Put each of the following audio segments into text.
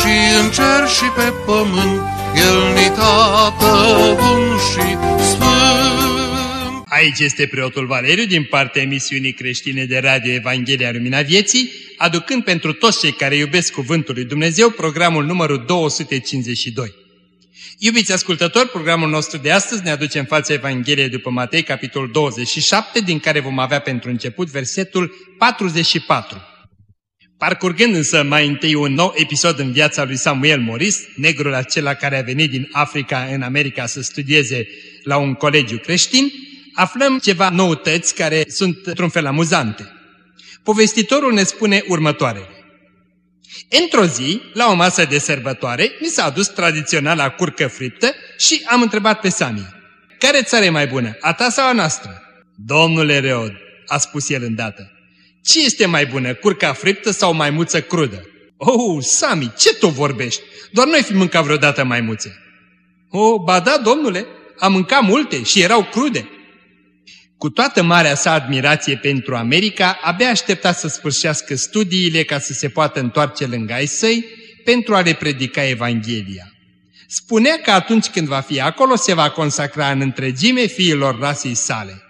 și în cer și pe pământ, El ni tată bun și sfânt. Aici este preotul Valeriu din partea emisiunii creștine de radio Evanghelia Lumina Vieții, aducând pentru toți cei care iubesc Cuvântul lui Dumnezeu programul numărul 252. Iubiți ascultători, programul nostru de astăzi ne aduce în fața Evangheliei după Matei, capitolul 27, din care vom avea pentru început versetul 44. Parcurgând însă mai întâi un nou episod în viața lui Samuel Morris, negrul acela care a venit din Africa în America să studieze la un colegiu creștin, aflăm ceva noutăți care sunt într-un fel amuzante. Povestitorul ne spune următoarele. Într-o zi, la o masă de sărbătoare, mi s-a adus tradiționala curcă friptă și am întrebat pe Sami, care țară e mai bună, a ta sau a noastră? Domnule Reod, a spus el îndată, ce este mai bună, curca friptă sau maimuță crudă? Oh, Sami, ce tu vorbești? Doar noi fi mâncat vreodată maimuțe. Oh, ba da, domnule, am mâncat multe și erau crude. Cu toată marea sa admirație pentru America, abia aștepta să sfârșească studiile ca să se poată întoarce lângă ai săi pentru a le predica Evanghelia. Spunea că atunci când va fi acolo se va consacra în întregime fiilor rasei sale.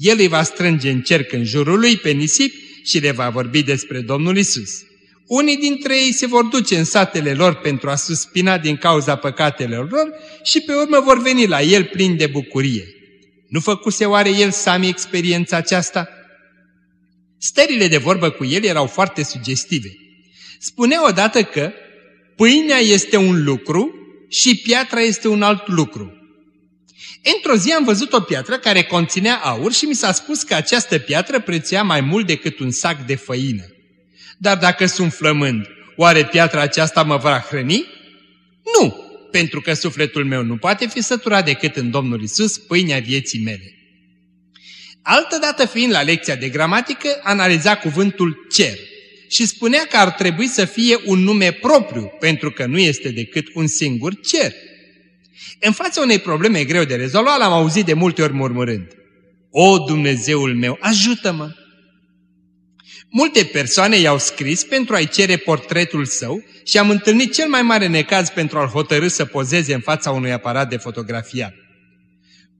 El îi va strânge în cerc în jurul lui pe nisip și le va vorbi despre Domnul Isus. Unii dintre ei se vor duce în satele lor pentru a suspina din cauza păcatelor lor și pe urmă vor veni la el plini de bucurie. Nu făcuse oare el Sami experiența aceasta? Stările de vorbă cu el erau foarte sugestive. Spunea odată că pâinea este un lucru și piatra este un alt lucru. Într-o zi am văzut o piatră care conținea aur și mi s-a spus că această piatră prețuia mai mult decât un sac de făină. Dar dacă sunt flămând, oare piatra aceasta mă va hrăni? Nu, pentru că sufletul meu nu poate fi săturat decât în Domnul Isus, pâinea vieții mele. Altădată fiind la lecția de gramatică, analiza cuvântul cer și spunea că ar trebui să fie un nume propriu, pentru că nu este decât un singur cer. În fața unei probleme greu de rezolvat, l-am auzit de multe ori murmurând, O, Dumnezeul meu, ajută-mă! Multe persoane i-au scris pentru a-i cere portretul său și am întâlnit cel mai mare necaz pentru a-l hotărâ să pozeze în fața unui aparat de fotografiat.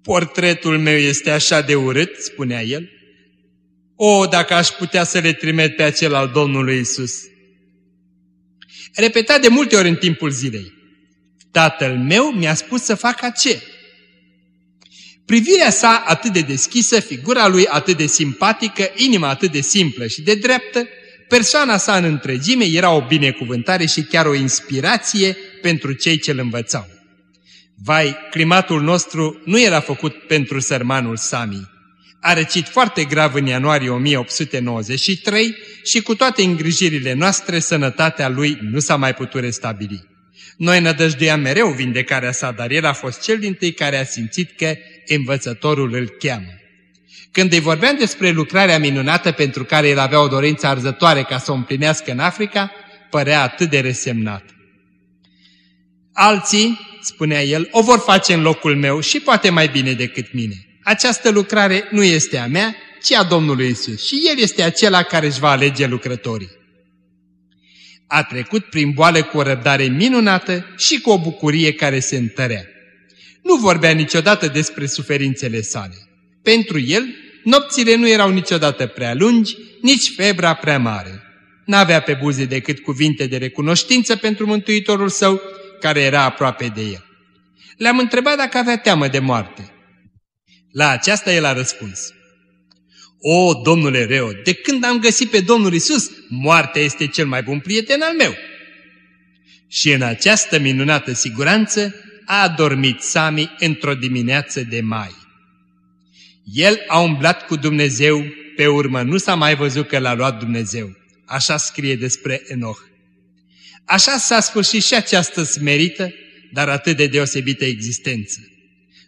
Portretul meu este așa de urât, spunea el. O, dacă aș putea să le trimit pe acel al Domnului Isus. Repeta de multe ori în timpul zilei. Tatăl meu mi-a spus să fac ce? Privirea sa atât de deschisă, figura lui atât de simpatică, inima atât de simplă și de dreaptă, persoana sa în întregime era o binecuvântare și chiar o inspirație pentru cei ce îl învățau. Vai, climatul nostru nu era făcut pentru sărmanul Sami. A răcit foarte grav în ianuarie 1893 și cu toate îngrijirile noastre, sănătatea lui nu s-a mai putut restabili. Noi nădăjduiam mereu vindecarea sa, dar el a fost cel din tâi care a simțit că învățătorul îl cheamă. Când îi vorbeam despre lucrarea minunată pentru care el avea o dorință arzătoare ca să o împlinească în Africa, părea atât de resemnat. Alții, spunea el, o vor face în locul meu și poate mai bine decât mine. Această lucrare nu este a mea, ci a Domnului Isus și El este acela care își va alege lucrătorii. A trecut prin boală cu o răbdare minunată și cu o bucurie care se întărea. Nu vorbea niciodată despre suferințele sale. Pentru el, nopțile nu erau niciodată prea lungi, nici febra prea mare. N-avea pe buze decât cuvinte de recunoștință pentru Mântuitorul său, care era aproape de el. Le-am întrebat dacă avea teamă de moarte. La aceasta el a răspuns. O, domnule Reo, de când am găsit pe Domnul Isus, moartea este cel mai bun prieten al meu. Și în această minunată siguranță a adormit Sami într-o dimineață de mai. El a umblat cu Dumnezeu, pe urmă nu s-a mai văzut că l-a luat Dumnezeu. Așa scrie despre Enoch. Așa s-a sfârșit și această smerită, dar atât de deosebită existență.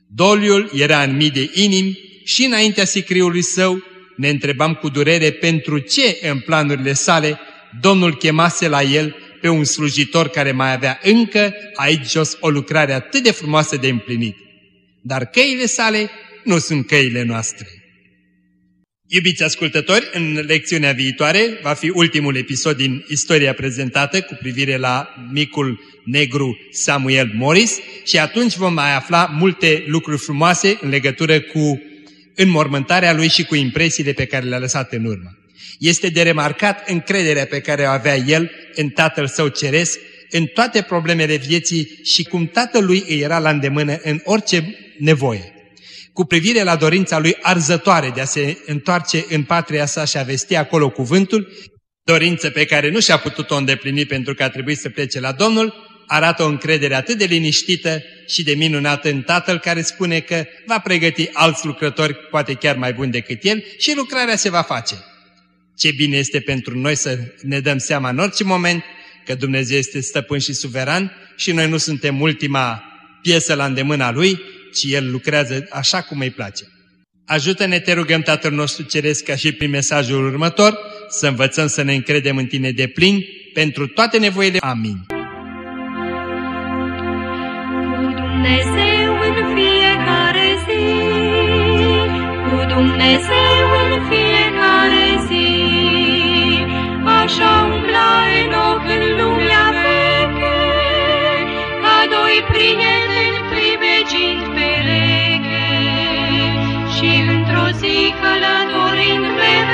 Doliul era în mii de inimi și înaintea sicriului său ne întrebam cu durere pentru ce în planurile sale Domnul chemase la el pe un slujitor care mai avea încă aici jos o lucrare atât de frumoasă de împlinit. Dar căile sale nu sunt căile noastre. Iubiți ascultători, în lecțiunea viitoare va fi ultimul episod din istoria prezentată cu privire la micul negru Samuel Morris și atunci vom mai afla multe lucruri frumoase în legătură cu înmormântarea lui și cu impresiile pe care le-a lăsat în urmă. Este de remarcat încrederea pe care o avea el în Tatăl Său Ceresc, în toate problemele vieții și cum Tatălui îi era la îndemână în orice nevoie. Cu privire la dorința lui arzătoare de a se întoarce în patria sa și a vesti acolo cuvântul, dorință pe care nu și-a putut-o îndeplini pentru că a trebuit să plece la Domnul, arată o încredere atât de liniștită și de minunată în Tatăl care spune că va pregăti alți lucrători, poate chiar mai buni decât el, și lucrarea se va face. Ce bine este pentru noi să ne dăm seama în orice moment că Dumnezeu este stăpân și suveran și noi nu suntem ultima piesă la îndemâna Lui, ci El lucrează așa cum îi place. Ajută-ne, te rugăm, Tatăl nostru Ceresc, ca și prin mesajul următor, să învățăm să ne încredem în Tine de plin pentru toate nevoile. Amin. Dumnezeu în fiecare zi, cu Dumnezeu în fiecare zi, așa umbla Enoch în lumea veche, ca doi prieteni privegind pereche, și într-o zi călătorind mereu,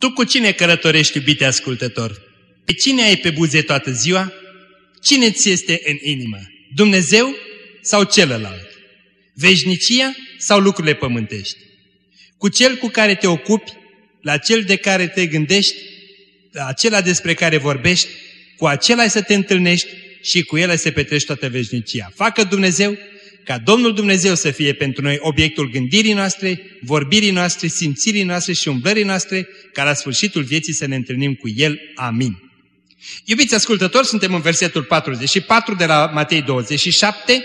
Tu cu cine călătorești, iubite ascultător? Pe cine ai pe buze toată ziua? Cine ți este în inimă? Dumnezeu sau celălalt? Veșnicia sau lucrurile pământești? Cu cel cu care te ocupi, la cel de care te gândești, la acela despre care vorbești, cu acela ai să te întâlnești și cu el ai să petrești toată veșnicia. Facă Dumnezeu ca Domnul Dumnezeu să fie pentru noi obiectul gândirii noastre, vorbirii noastre, simțirii noastre și umblării noastre, ca la sfârșitul vieții să ne întâlnim cu El. Amin. Iubiți ascultători, suntem în versetul 44 de la Matei 27,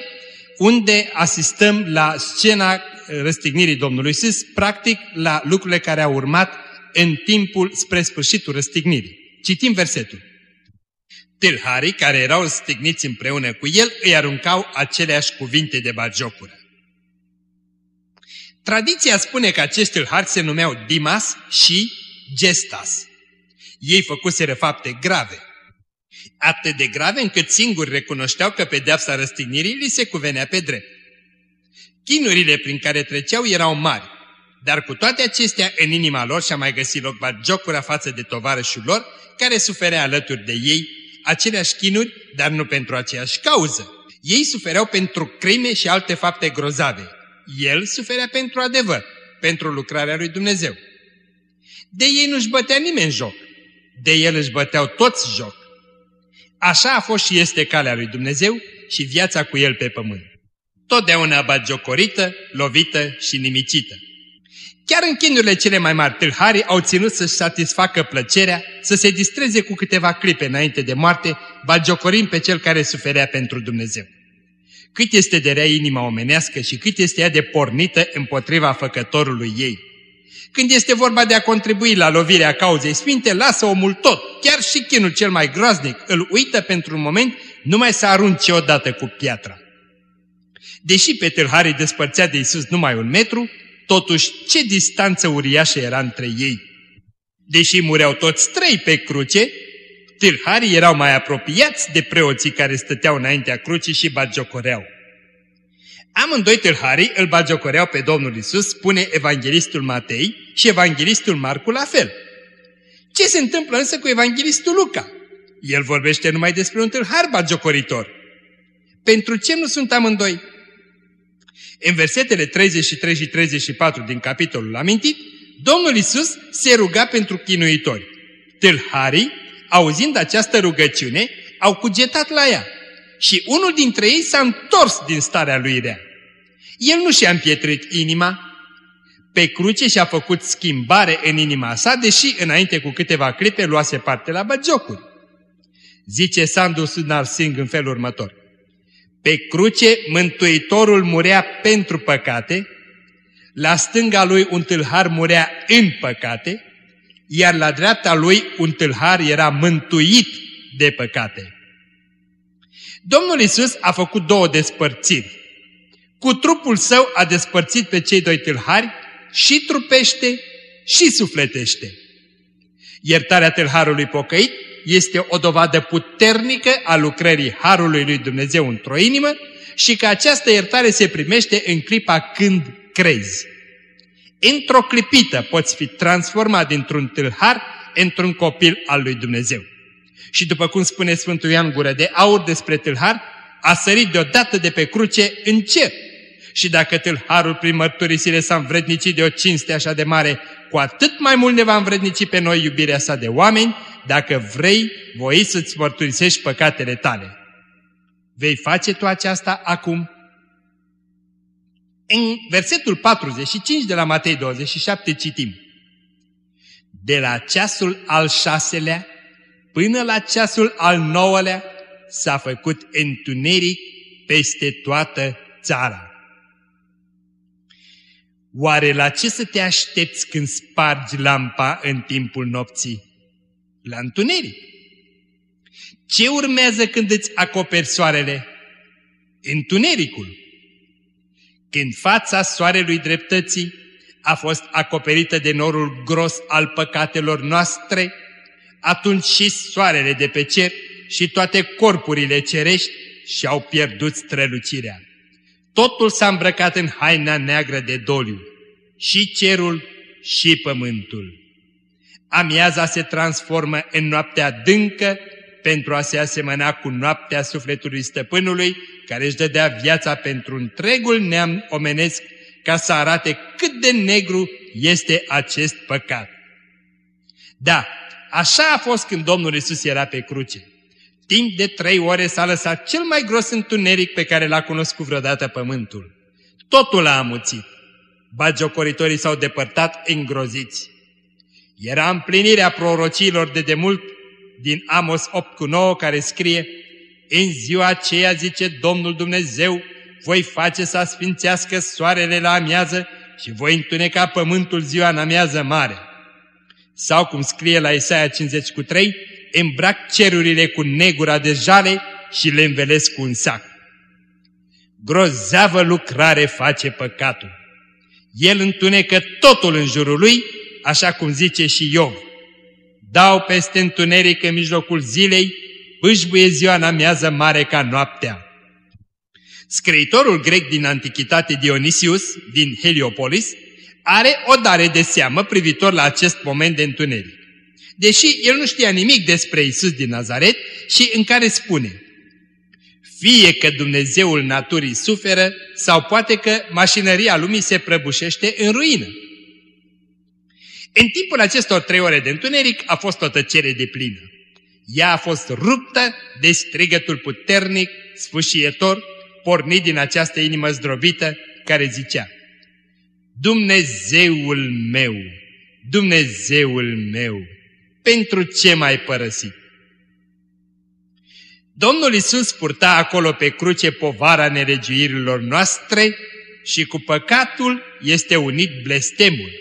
unde asistăm la scena răstignirii Domnului Iisus, practic la lucrurile care au urmat în timpul spre sfârșitul răstignirii. Citim versetul. Tâlharii care erau răstigniți împreună cu el îi aruncau aceleași cuvinte de bagiocură. Tradiția spune că acești tâlhari se numeau Dimas și Gestas. Ei făcuseră fapte grave. Atât de grave încât singuri recunoșteau că pedeapsa răstignirii li se cuvenea pe drept. Chinurile prin care treceau erau mari, dar cu toate acestea în inima lor și-a mai găsit loc bagiocura față de tovarășul lor, care suferea alături de ei aceleași chinuri, dar nu pentru aceeași cauză. Ei sufereau pentru crime și alte fapte grozave. El suferea pentru adevăr, pentru lucrarea lui Dumnezeu. De ei nu-și bătea nimeni joc. De el își băteau toți joc. Așa a fost și este calea lui Dumnezeu și viața cu el pe pământ. Totdeauna bagiocorită, lovită și nimicită. Chiar în chinurile cele mai mari, tâlharii au ținut să-și satisfacă plăcerea, să se distreze cu câteva clipe înainte de moarte, bagiocorind pe cel care suferea pentru Dumnezeu. Cât este de rea inima omenească și cât este ea de pornită împotriva făcătorului ei. Când este vorba de a contribui la lovirea cauzei sfinte, lasă omul tot, chiar și chinul cel mai groaznic, îl uită pentru un moment, numai să arunce odată cu piatra. Deși pe tâlharii despărțea de Isus numai un metru, totuși ce distanță uriașă era între ei. Deși mureau toți trei pe cruce, tâlharii erau mai apropiați de preoții care stăteau înaintea crucii și bagiocoreau. Amândoi tâlharii îl bagiocoreau pe Domnul Isus, spune evanghelistul Matei și evanghelistul Marcu la fel. Ce se întâmplă însă cu evanghelistul Luca? El vorbește numai despre un tâlhar bagiocoritor. Pentru ce nu sunt amândoi? În versetele 33 și 34 din capitolul amintit, Domnul Isus se ruga pentru chinuitori. Tâlharii, auzind această rugăciune, au cugetat la ea și unul dintre ei s-a întors din starea lui rea. El nu și-a împietrit inima, pe cruce și-a făcut schimbare în inima sa, deși înainte cu câteva clipe luase parte la băgiocuri. Zice Sandu Sudnar Singh în felul următor. Pe cruce Mântuitorul murea pentru păcate, la stânga lui un tâlhar murea în păcate, iar la dreapta lui un tâlhar era mântuit de păcate. Domnul Isus a făcut două despărțiri. Cu trupul său a despărțit pe cei doi tâlhari și trupește și sufletește. Iertarea tâlharului pocăit este o dovadă puternică a lucrării Harului lui Dumnezeu într-o inimă și că această iertare se primește în clipa când crezi. Într-o clipită poți fi transformat dintr-un tâlhar într-un copil al lui Dumnezeu. Și după cum spune Sfântul Ioan Gură de Aur despre tâlhar, a sărit deodată de pe cruce în cer. Și dacă tâlharul prin mărturisire s-a învrednicit de o cinste așa de mare, cu atât mai mult ne va învrednici pe noi iubirea sa de oameni, dacă vrei, voi să-ți mărturisești păcatele tale. Vei face tu aceasta acum? În versetul 45 de la Matei 27 citim. De la ceasul al șaselea până la ceasul al nouălea s-a făcut întuneric peste toată țara. Oare la ce să te aștepți când spargi lampa în timpul nopții? La întuneric. Ce urmează când îți acoperi soarele? Întunericul. Când fața soarelui dreptății a fost acoperită de norul gros al păcatelor noastre, atunci și soarele de pe cer și toate corpurile cerești și-au pierdut strălucirea. Totul s-a îmbrăcat în haina neagră de doliu, și cerul și pământul. Amiaza se transformă în noaptea adâncă pentru a se asemăna cu noaptea sufletului stăpânului, care își dădea viața pentru întregul neam omenesc ca să arate cât de negru este acest păcat. Da, așa a fost când Domnul Isus era pe cruce. Timp de trei ore s-a lăsat cel mai gros întuneric pe care l-a cunoscut vreodată pământul. Totul a amuțit. Bagiocoritorii s-au depărtat îngroziți. Era împlinirea prorociilor de demult din Amos 8 cu 9 care scrie În ziua aceea, zice Domnul Dumnezeu, voi face să sfințească soarele la amiază și voi întuneca pământul ziua în amiază mare. Sau cum scrie la Isaia 50 cu 3, îmbrac cerurile cu negura de jale și le învelesc cu un sac. Grozavă lucrare face păcatul. El întunecă totul în jurul lui, așa cum zice și Iov. Dau peste întuneric în mijlocul zilei, pâșbuie ziua în amiază mare ca noaptea. Scriitorul grec din antichitate Dionisius, din Heliopolis, are o dare de seamă privitor la acest moment de întuneric. Deși el nu știa nimic despre Isus din Nazaret și în care spune fie că Dumnezeul naturii suferă sau poate că mașinăria lumii se prăbușește în ruină. În timpul acestor trei ore de întuneric a fost o tăcere de plină. Ea a fost ruptă de strigătul puternic, sfâșietor, pornit din această inimă zdrobită, care zicea Dumnezeul meu, Dumnezeul meu, pentru ce m-ai părăsit? Domnul Isus purta acolo pe cruce povara nelegiuirilor noastre și cu păcatul este unit blestemul.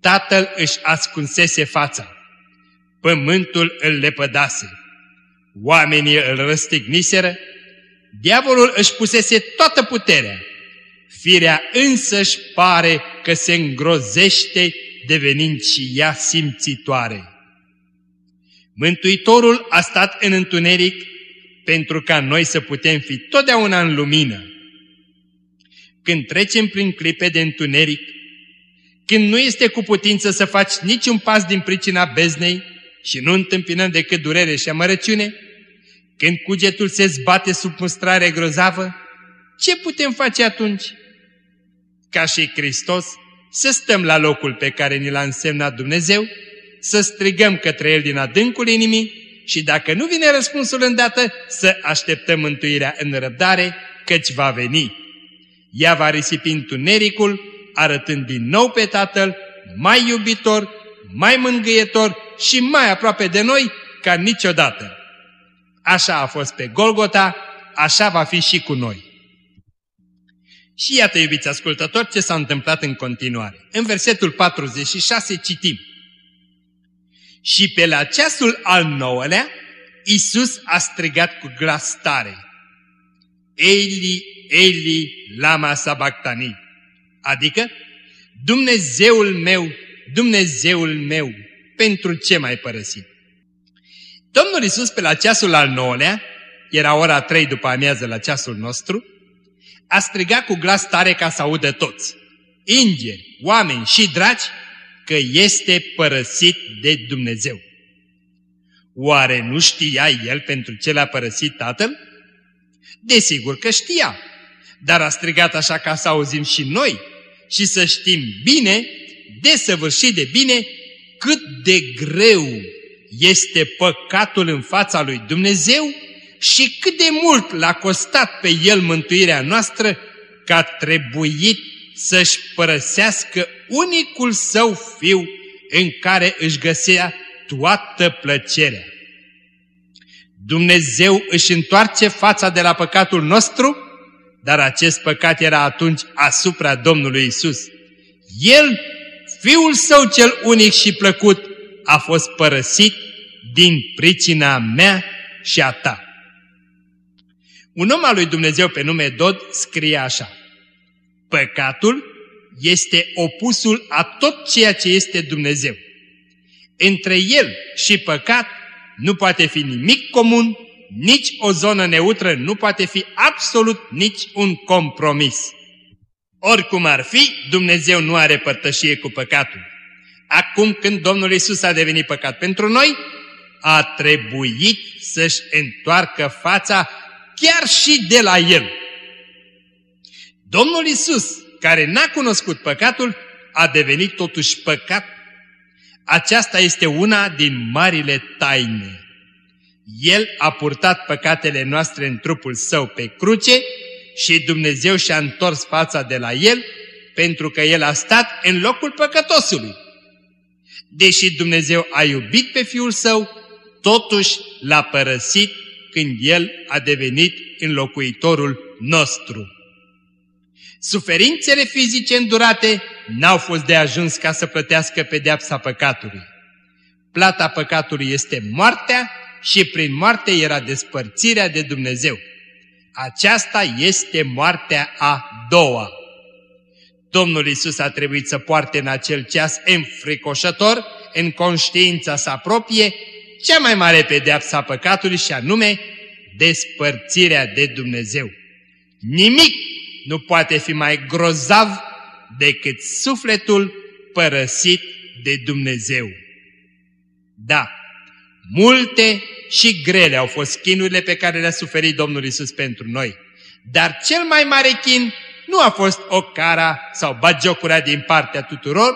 Tatăl își ascunsese fața, pământul îl lepădase, oamenii îl răstigniseră, diavolul își pusese toată puterea, firea însăși pare că se îngrozește devenind și ea simțitoare. Mântuitorul a stat în întuneric pentru ca noi să putem fi totdeauna în lumină. Când trecem prin clipe de întuneric, când nu este cu putință să faci niciun pas din pricina beznei și nu întâmpinăm decât durere și amărăciune, când cugetul se zbate sub mustrare grozavă, ce putem face atunci? Ca și Hristos, să stăm la locul pe care ni l-a însemnat Dumnezeu, să strigăm către El din adâncul inimii și dacă nu vine răspunsul îndată, să așteptăm mântuirea în răbdare, căci va veni. Ea va risipi întunericul, arătând din nou pe Tatăl, mai iubitor, mai mângâietor și mai aproape de noi ca niciodată. Așa a fost pe Golgota, așa va fi și cu noi. Și iată, iubiți ascultători, ce s-a întâmplat în continuare. În versetul 46 citim. Și pe la ceasul al nouălea, Iisus a strigat cu glas tare. Eli, Eli, lama sabactani. Adică, Dumnezeul meu, Dumnezeul meu, pentru ce mai părăsit? Domnul Iisus pe la ceasul al nouălea, era ora trei după amiază la ceasul nostru, a strigat cu glas tare ca să audă toți, îngeri, oameni și dragi, că este părăsit de Dumnezeu. Oare nu știa el pentru ce l-a părăsit tatăl? Desigur că știa, dar a strigat așa ca să auzim și noi și să știm bine, desăvârșit de bine, cât de greu este păcatul în fața lui Dumnezeu și cât de mult l-a costat pe el mântuirea noastră că a trebuit să-și părăsească unicul său fiu în care își găsea toată plăcerea. Dumnezeu își întoarce fața de la păcatul nostru, dar acest păcat era atunci asupra Domnului Isus. El, Fiul Său cel unic și plăcut, a fost părăsit din pricina mea și a ta. Un om al lui Dumnezeu pe nume Dod scrie așa. Păcatul este opusul a tot ceea ce este Dumnezeu. Între el și păcat nu poate fi nimic comun, nici o zonă neutră, nu poate fi absolut nici un compromis. Oricum ar fi, Dumnezeu nu are părtășie cu păcatul. Acum când Domnul Isus a devenit păcat pentru noi, a trebuit să-și întoarcă fața chiar și de la El. Domnul Isus, care n-a cunoscut păcatul, a devenit totuși păcat. Aceasta este una din marile taine. El a purtat păcatele noastre în trupul său pe cruce și Dumnezeu și-a întors fața de la El pentru că El a stat în locul păcătosului. Deși Dumnezeu a iubit pe Fiul Său, totuși l-a părăsit când El a devenit înlocuitorul nostru. Suferințele fizice îndurate n-au fost de ajuns ca să plătească pedeapsa păcatului. Plata păcatului este moartea și prin moarte era despărțirea de Dumnezeu. Aceasta este moartea a doua. Domnul Isus a trebuit să poarte în acel ceas înfricoșător, în conștiința sa proprie, cea mai mare pedeapsă a păcatului și anume despărțirea de Dumnezeu. Nimic nu poate fi mai grozav decât sufletul părăsit de Dumnezeu. Da, multe și grele au fost chinurile pe care le-a suferit Domnul Isus pentru noi, dar cel mai mare chin nu a fost o cara sau bagiocura din partea tuturor,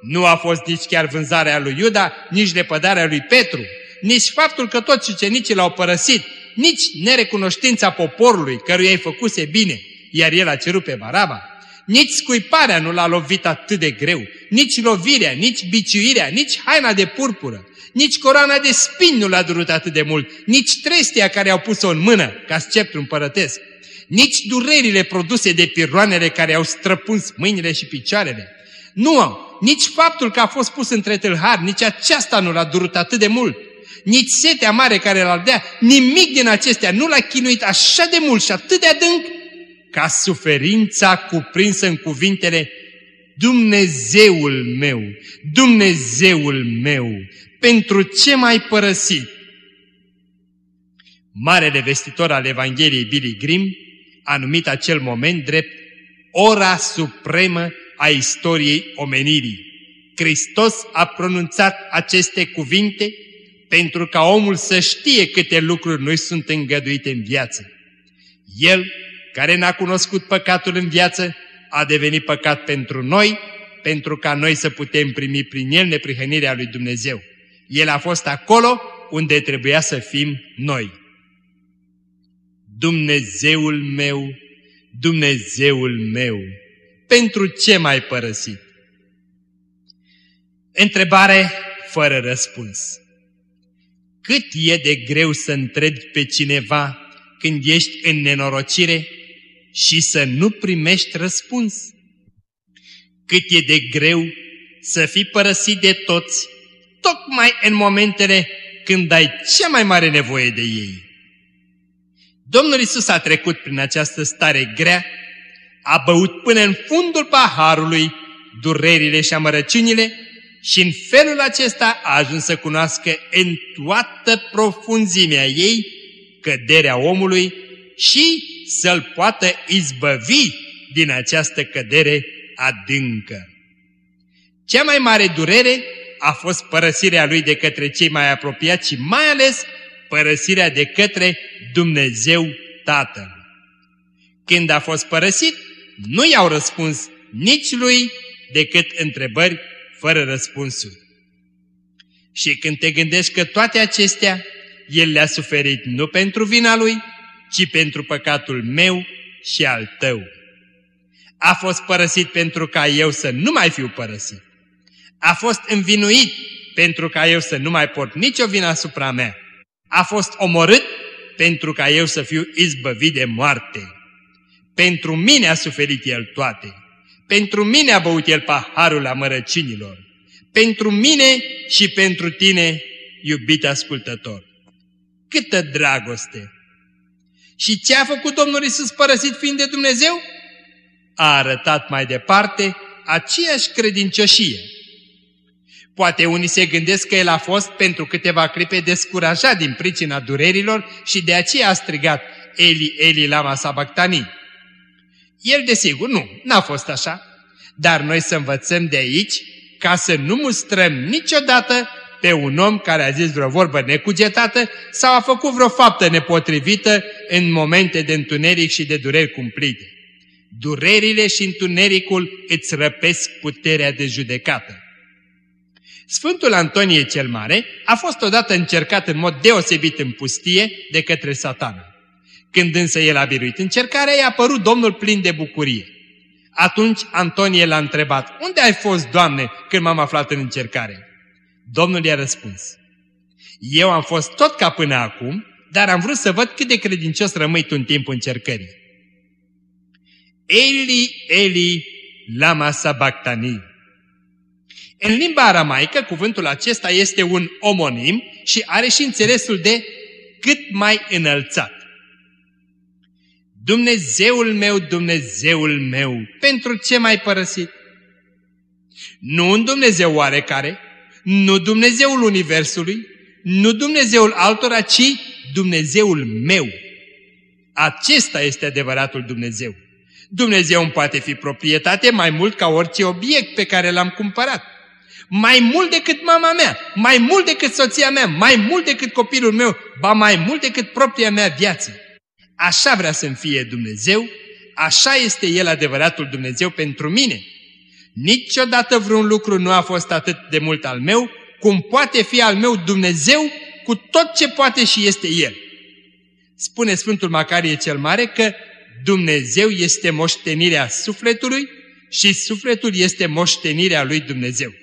nu a fost nici chiar vânzarea lui Iuda, nici lepădarea lui Petru, nici faptul că toți ucenicii l-au părăsit, nici nerecunoștința poporului căruia i făcuse bine, iar el a cerut pe Baraba, nici scuiparea nu l-a lovit atât de greu, nici lovirea, nici biciuirea, nici haina de purpură, nici coroana de spin nu l-a durut atât de mult, nici trestia care au pus-o în mână ca sceptru împărătesc, nici durerile produse de piroanele care au străpuns mâinile și picioarele. Nu, nici faptul că a fost pus între tâlhari, nici aceasta nu l-a durut atât de mult nici setea mare care l-ar dea, nimic din acestea nu l-a chinuit așa de mult și atât de adânc, ca suferința cuprinsă în cuvintele Dumnezeul meu, Dumnezeul meu, pentru ce mai părăsit? Marele vestitor al Evangheliei Billy Grimm a numit acel moment drept ora supremă a istoriei omenirii. Hristos a pronunțat aceste cuvinte pentru ca omul să știe câte lucruri nu sunt îngăduite în viață. El, care n-a cunoscut păcatul în viață, a devenit păcat pentru noi, pentru ca noi să putem primi prin El neprihănirea lui Dumnezeu. El a fost acolo unde trebuia să fim noi. Dumnezeul meu, Dumnezeul meu, pentru ce m-ai părăsit? Întrebare fără răspuns. Cât e de greu să întrebi pe cineva când ești în nenorocire și să nu primești răspuns? Cât e de greu să fii părăsit de toți, tocmai în momentele când ai cea mai mare nevoie de ei. Domnul Isus a trecut prin această stare grea, a băut până în fundul paharului durerile și amărăciunile și în felul acesta a ajuns să cunoască în toată profunzimea ei căderea omului și să-l poată izbăvi din această cădere adâncă. Cea mai mare durere a fost părăsirea lui de către cei mai apropiați și mai ales părăsirea de către Dumnezeu Tatăl. Când a fost părăsit, nu i-au răspuns nici lui decât întrebări fără răspunsuri. Și când te gândești că toate acestea, El le-a suferit nu pentru vina Lui, ci pentru păcatul meu și al tău. A fost părăsit pentru ca eu să nu mai fiu părăsit. A fost învinuit pentru ca eu să nu mai port nicio vină asupra mea. A fost omorât pentru ca eu să fiu izbăvit de moarte. Pentru mine a suferit El toate. Pentru mine a băut El paharul amărăcinilor. Pentru mine și pentru tine, iubit ascultător. Câtă dragoste! Și ce a făcut Domnul Isus părăsit fiind de Dumnezeu? A arătat mai departe aceeași credincioșie. Poate unii se gândesc că el a fost pentru câteva clipe descurajat din pricina durerilor și de aceea a strigat Eli, Eli, lama sabactani. El, desigur, nu, n-a fost așa. Dar noi să învățăm de aici ca să nu mustrăm niciodată pe un om care a zis vreo vorbă necugetată sau a făcut vreo faptă nepotrivită în momente de întuneric și de dureri cumplite. Durerile și întunericul îți răpesc puterea de judecată. Sfântul Antonie cel Mare a fost odată încercat în mod deosebit în pustie de către satana. Când însă el a biruit încercarea, i-a apărut Domnul plin de bucurie. Atunci Antonie l-a întrebat, unde ai fost, Doamne, când m-am aflat în încercare? Domnul i-a răspuns, eu am fost tot ca până acum, dar am vrut să văd cât de credincios rămâi tu în timpul încercării. Eli, Eli, lama sabactani. În limba aramaică, cuvântul acesta este un omonim și are și înțelesul de cât mai înălțat. Dumnezeul meu, Dumnezeul meu, pentru ce m-ai părăsit? Nu un Dumnezeu oarecare, nu Dumnezeul Universului, nu Dumnezeul altora, ci Dumnezeul meu. Acesta este adevăratul Dumnezeu. Dumnezeu îmi poate fi proprietate mai mult ca orice obiect pe care l-am cumpărat. Mai mult decât mama mea, mai mult decât soția mea, mai mult decât copilul meu, ba mai mult decât propria mea viață. Așa vrea să-mi fie Dumnezeu, așa este El adevăratul Dumnezeu pentru mine. Niciodată vreun lucru nu a fost atât de mult al meu, cum poate fi al meu Dumnezeu cu tot ce poate și este El. Spune Sfântul Macarie cel Mare că Dumnezeu este moștenirea sufletului și sufletul este moștenirea lui Dumnezeu.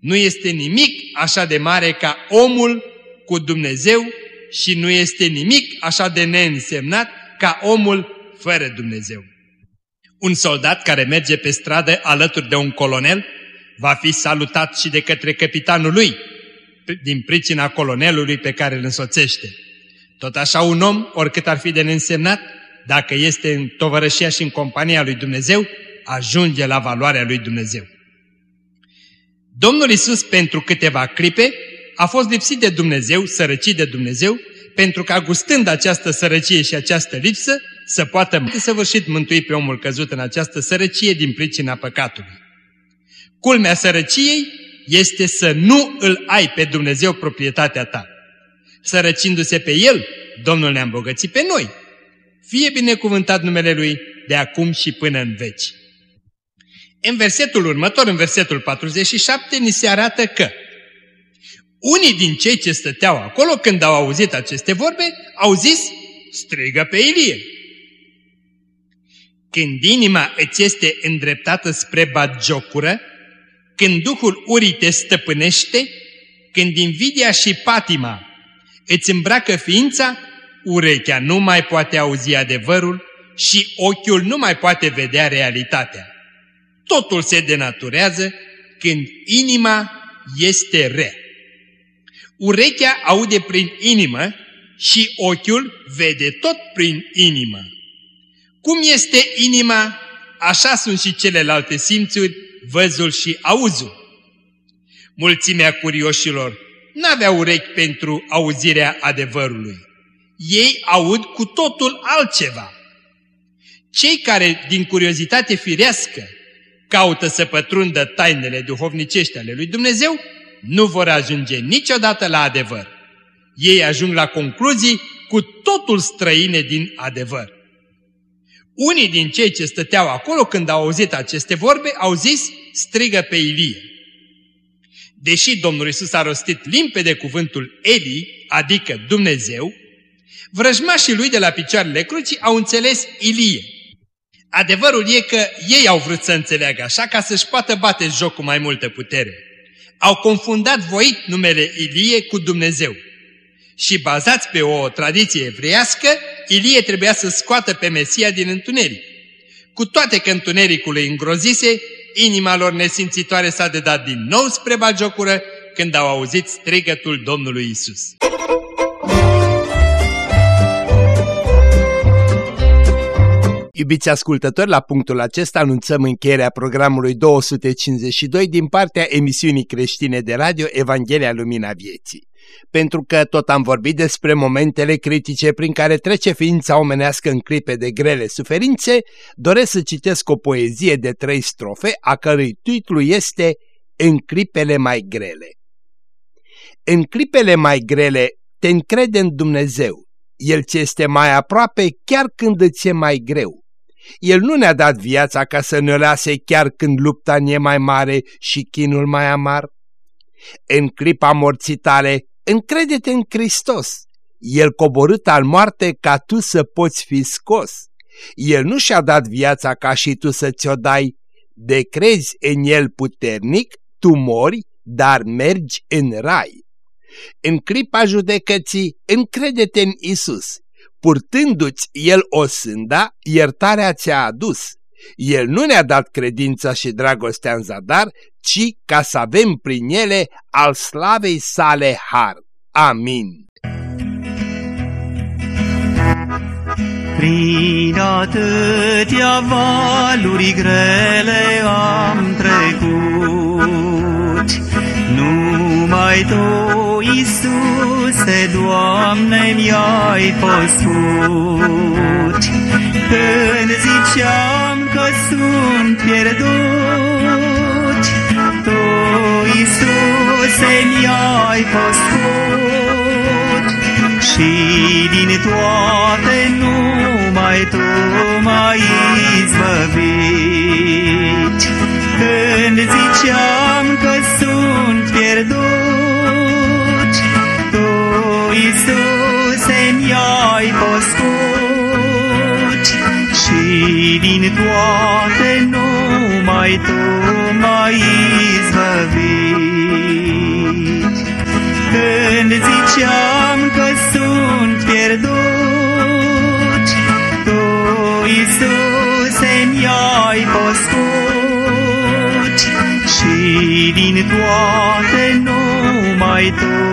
Nu este nimic așa de mare ca omul cu Dumnezeu și nu este nimic așa de neînsemnat ca omul fără Dumnezeu. Un soldat care merge pe stradă alături de un colonel va fi salutat și de către capitanul lui, din pricina colonelului pe care îl însoțește. Tot așa un om, oricât ar fi de neînsemnat, dacă este în tovărășia și în compania lui Dumnezeu, ajunge la valoarea lui Dumnezeu. Domnul Isus pentru câteva clipe a fost lipsit de Dumnezeu, sărăcit de Dumnezeu, pentru ca gustând această sărăcie și această lipsă, să poată de săvârșit mântui pe omul căzut în această sărăcie din pricina păcatului. Culmea sărăciei este să nu îl ai pe Dumnezeu proprietatea ta. Sărăcindu-se pe El, Domnul ne-a îmbogățit pe noi. Fie binecuvântat numele Lui de acum și până în veci. În versetul următor, în versetul 47, ni se arată că unii din cei ce stăteau acolo, când au auzit aceste vorbe, au zis, strigă pe Ilie. Când inima îți este îndreptată spre batjocură, când Duhul urii te stăpânește, când invidia și patima îți îmbracă ființa, urechea nu mai poate auzi adevărul și ochiul nu mai poate vedea realitatea. Totul se denaturează când inima este rea. Urechea aude prin inimă și ochiul vede tot prin inimă. Cum este inima, așa sunt și celelalte simțuri, văzul și auzul. Mulțimea curioșilor n-avea urechi pentru auzirea adevărului. Ei aud cu totul altceva. Cei care, din curiozitate firească, caută să pătrundă tainele duhovnicești ale lui Dumnezeu, nu vor ajunge niciodată la adevăr. Ei ajung la concluzii cu totul străine din adevăr. Unii din cei ce stăteau acolo când au auzit aceste vorbe au zis, strigă pe Ilie. Deși Domnul Isus a rostit limpede cuvântul Eli, adică Dumnezeu, vrăjmașii lui de la picioarele crucii au înțeles Ilie. Adevărul e că ei au vrut să înțeleagă așa ca să-și poată bate joc cu mai multă putere. Au confundat voit numele Ilie cu Dumnezeu. Și bazați pe o tradiție evreiască, Ilie trebuia să scoată pe Mesia din întuneric. Cu toate că întunericul îi îngrozise, inima lor nesimțitoare s-a dedat din nou spre bagiocură când au auzit strigătul Domnului Isus. Iubiți ascultători, la punctul acesta anunțăm încheierea programului 252 din partea emisiunii creștine de radio Evanghelia Lumina Vieții. Pentru că tot am vorbit despre momentele critice prin care trece ființa omenească în clipe de grele suferințe, doresc să citesc o poezie de trei strofe, a cărui titlu este În clipele mai grele. În clipele mai grele te încrede în Dumnezeu, El ce este mai aproape chiar când îți e mai greu. El nu ne-a dat viața ca să ne lase chiar când lupta ne e mai mare și chinul mai amar. În clipa morții tale, încrede-te în Hristos. El coborât al moarte ca tu să poți fi scos. El nu și-a dat viața ca și tu să ți-o dai. De crezi în El puternic, tu mori, dar mergi în rai. În clipa judecății, încrede-te în Isus. Purtându-ți El o sânda, iertarea ți-a adus. El nu ne-a dat credința și dragostea în zadar, ci ca să avem prin ele al slavei sale har. Amin. Prin atâtea valuri grele am trecut, numai Tu, Iisuse, Doamne, mi-ai păscut. Când ziceam că sunt pierdut, Tu, Iisuse, mi-ai păscut. Ziceam că sunt pierdut, Tu, Iisuse, mi-ai păscut și din toate numai Tu